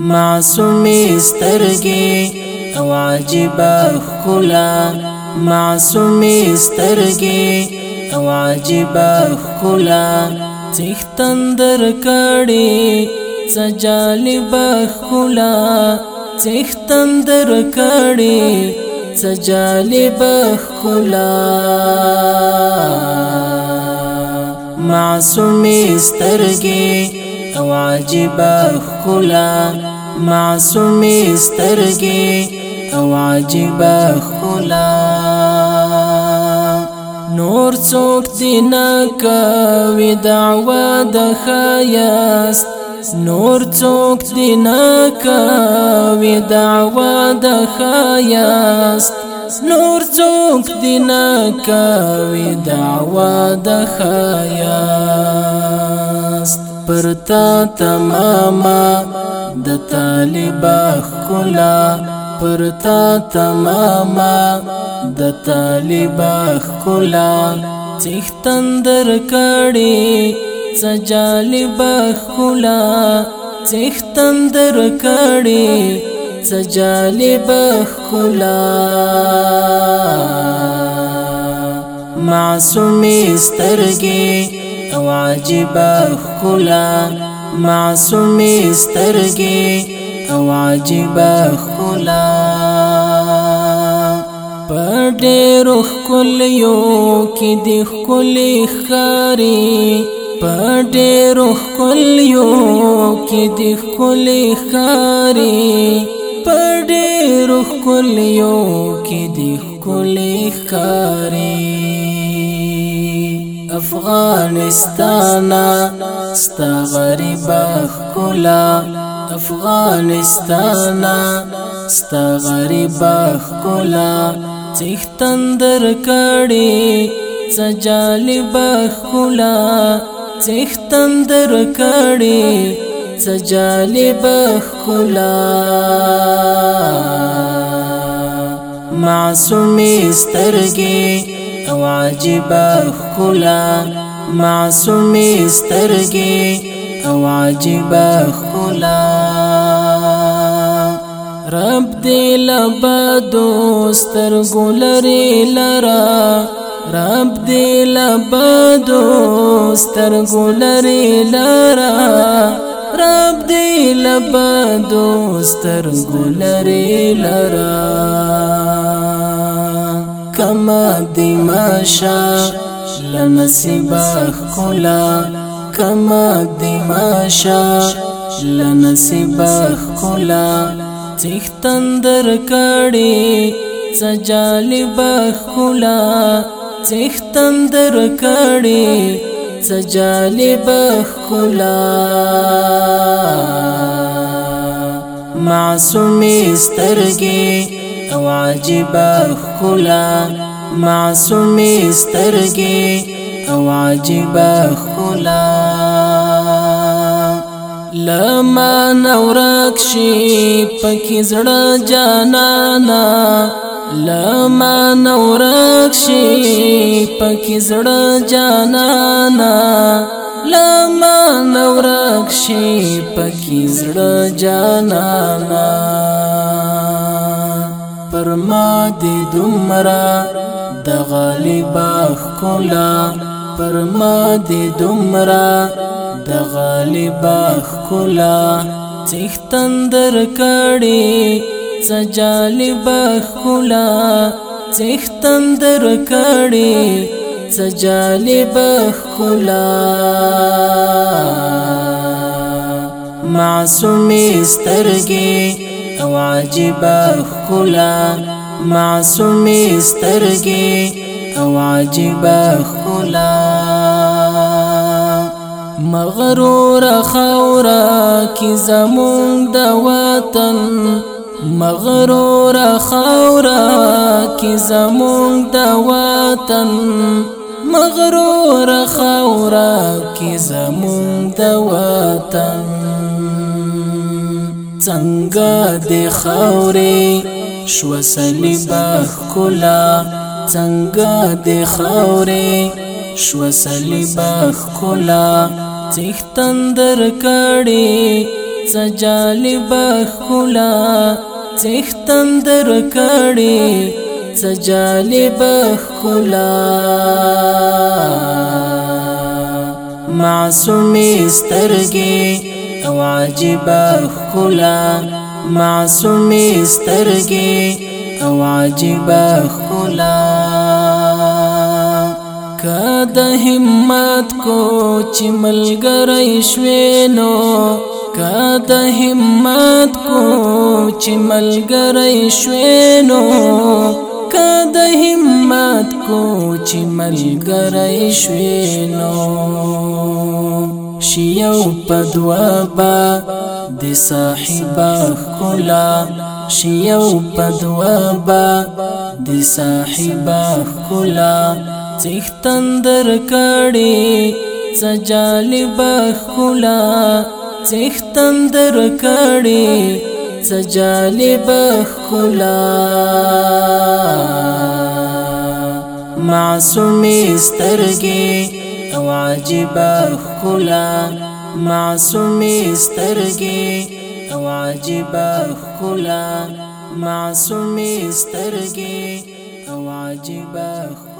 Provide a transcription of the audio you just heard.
معصومی سترگی او عجیب خلا معصومی سترگی او عجیب خلا تختندر کړي سجالب خلا تختندر کړي سجالب خلا معصومی سترگی او عجیب خلا معصومی سترگی او عجیب خلا نور څوک دین کوي دعوا د خیاس نور څوک دین کوي دعوا د خیاس نور څوک دین کوي دعوا د خیاس پر تا تماما د طالبا خلا پر تا تماما د طالبا خلا چختندر کړي سجالبا خلا چختندر کړي سجالبا خلا معصومي سترګي او عجیبه خلا معصومی سترگی او عجیبه خلا پر ډیرو خلیو کې د خلی خاري پر ډیرو خلیو کې د خلی خاري پر ډیرو خلیو کې د خلی خاري افغانستان ستا غریب خلا افغانستان ستا غریب خلا چیخ تندر کړي سجالب خلا چیخ تندر کړي سجالب خلا معصومي سترګي او عجیب خلا معصومی سترگی او عجیب خلا رب دی لبادو سترگو لری لرا رب دی لبادو سترگو لری لرا رب دی لبادو سترگو لری لرا کما دیماشا لنصیبا خلا کما دیماشا لنصیبا خلا تختندر کړي سجالب خلا تختندر کړي سجالب خلا معصومي سترګي یو عجیب خلا معصومی سترگی او عجیب خلا لما نورک شی پکی زړه جانانا لما نورک شی پکی زړه جانانا لما نورک شی پکی زړه جانانا پر ما دی دمرا د غالبا خلا پر ما دی دمرا د غالبا خلا څختندر کړي سجالب خلا څختندر کړي سجالب خلا معصومي سترګي یو عجیب خلا معصومی سترګي او عجیب خلا مغرور خورا کی زمون د وطن مغرور خورا کی زمون د وطن مغرور خورا کی زمون د وطن څنګه د خاورې شو صلیبا کولا څنګه د خاورې شو صلیبا کولا تختندر کړي سجالبا کولا تختندر کړي سجالبا کولا معصومي سترګي او عجیب خلا معصومی سترگی او عجیب خلا کد همت کو چې ملګری شوینو کد همت کو چې ملګری شوینو کد همت کو چې ملګری شوینو شیو پدوا با د صاحب خلا شیو پدوا با د صاحب خلا څختندر کړي سجالب خلا څختندر کړي سجالب خلا معصوم استرګي او عجیبه خلا معصومی سترګي او عجیبه خلا معصومی سترګي او عجیبه